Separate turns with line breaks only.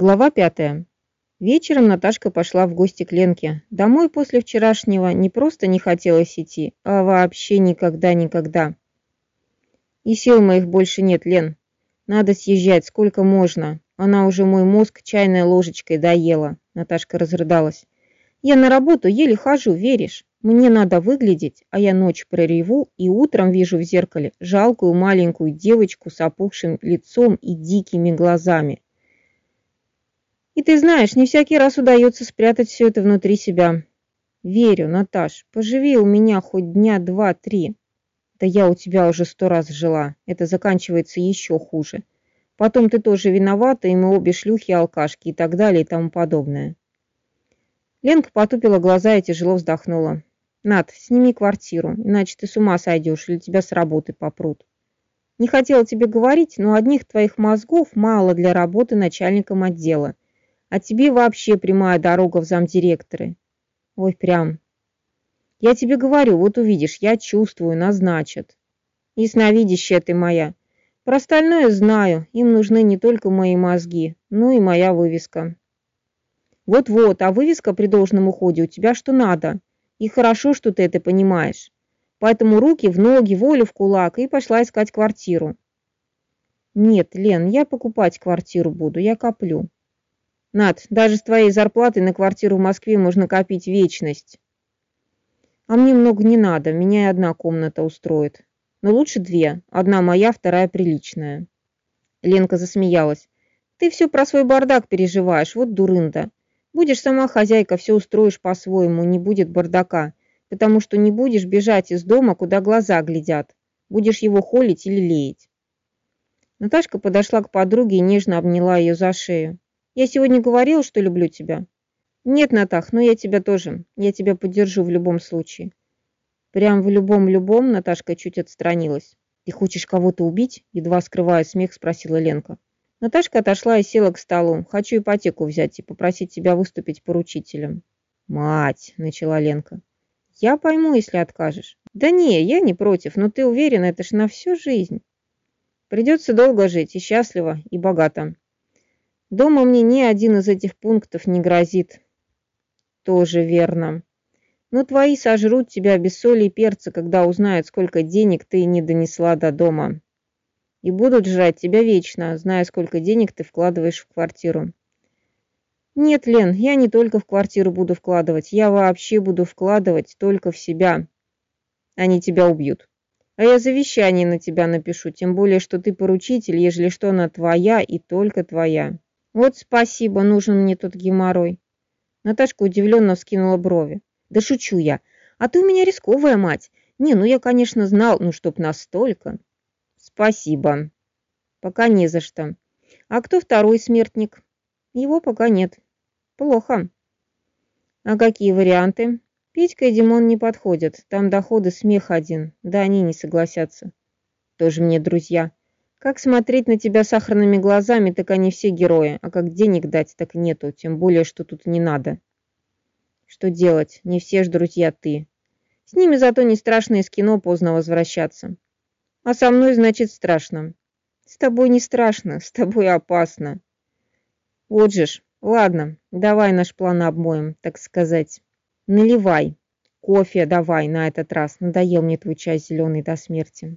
Глава пятая. Вечером Наташка пошла в гости к Ленке. Домой после вчерашнего не просто не хотелось идти, а вообще никогда-никогда. И сил моих больше нет, Лен. Надо съезжать, сколько можно. Она уже мой мозг чайной ложечкой доела. Наташка разрыдалась. Я на работу еле хожу, веришь? Мне надо выглядеть, а я ночь прореву и утром вижу в зеркале жалкую маленькую девочку с опухшим лицом и дикими глазами. И ты знаешь, не всякий раз удается спрятать все это внутри себя. Верю, Наташ, поживи у меня хоть дня два-три. Да я у тебя уже сто раз жила. Это заканчивается еще хуже. Потом ты тоже виновата, и мы обе шлюхи алкашки и так далее и тому подобное. Ленка потупила глаза и тяжело вздохнула. Над, сними квартиру, иначе ты с ума сойдешь или тебя с работы попрут. Не хотела тебе говорить, но одних твоих мозгов мало для работы начальником отдела. А тебе вообще прямая дорога в замдиректоры. Ой, прям. Я тебе говорю, вот увидишь, я чувствую, назначат. Ясновидящая ты моя. Про остальное знаю, им нужны не только мои мозги, но и моя вывеска. Вот-вот, а вывеска при должном уходе у тебя что надо. И хорошо, что ты это понимаешь. Поэтому руки в ноги, волю в кулак и пошла искать квартиру. Нет, Лен, я покупать квартиру буду, я коплю. Над, даже с твоей зарплатой на квартиру в Москве можно копить вечность. А мне много не надо, меня и одна комната устроит. Но лучше две, одна моя, вторая приличная. Ленка засмеялась. Ты все про свой бардак переживаешь, вот дурында. Будешь сама хозяйка, все устроишь по-своему, не будет бардака, потому что не будешь бежать из дома, куда глаза глядят. Будешь его холить или леять. Наташка подошла к подруге и нежно обняла ее за шею. «Я сегодня говорила, что люблю тебя?» «Нет, Натах, но я тебя тоже. Я тебя поддержу в любом случае». Прям в любом-любом Наташка чуть отстранилась. «Ты хочешь кого-то убить?» Едва скрывая смех, спросила Ленка. Наташка отошла и села к столу. «Хочу ипотеку взять и попросить тебя выступить поручителем». «Мать!» – начала Ленка. «Я пойму, если откажешь». «Да не, я не против, но ты уверена, это ж на всю жизнь». «Придется долго жить, и счастливо, и богато. Дома мне ни один из этих пунктов не грозит». «Тоже верно. Но твои сожрут тебя без соли и перца, когда узнают, сколько денег ты не донесла до дома» и будут жрать тебя вечно, зная, сколько денег ты вкладываешь в квартиру. Нет, Лен, я не только в квартиру буду вкладывать, я вообще буду вкладывать только в себя. Они тебя убьют. А я завещание на тебя напишу, тем более, что ты поручитель, ежели что она твоя и только твоя. Вот спасибо, нужен мне тот геморрой. Наташка удивленно вскинула брови. Да шучу я. А ты у меня рисковая мать. Не, ну я, конечно, знал, ну чтоб настолько. Спасибо. Пока не за что. А кто второй смертник? Его пока нет. Плохо. А какие варианты? Петька и Димон не подходят. Там доходы смех один. Да они не согласятся. Тоже мне друзья. Как смотреть на тебя сахарными глазами, так они все герои. А как денег дать, так нету. Тем более, что тут не надо. Что делать? Не все ж друзья ты. С ними зато не страшно из кино поздно возвращаться. А со мной, значит, страшно. С тобой не страшно, с тобой опасно. Вот же ж, ладно, давай наш план обмоем, так сказать. Наливай. Кофе давай на этот раз, надоел мне твой чай зеленый до смерти.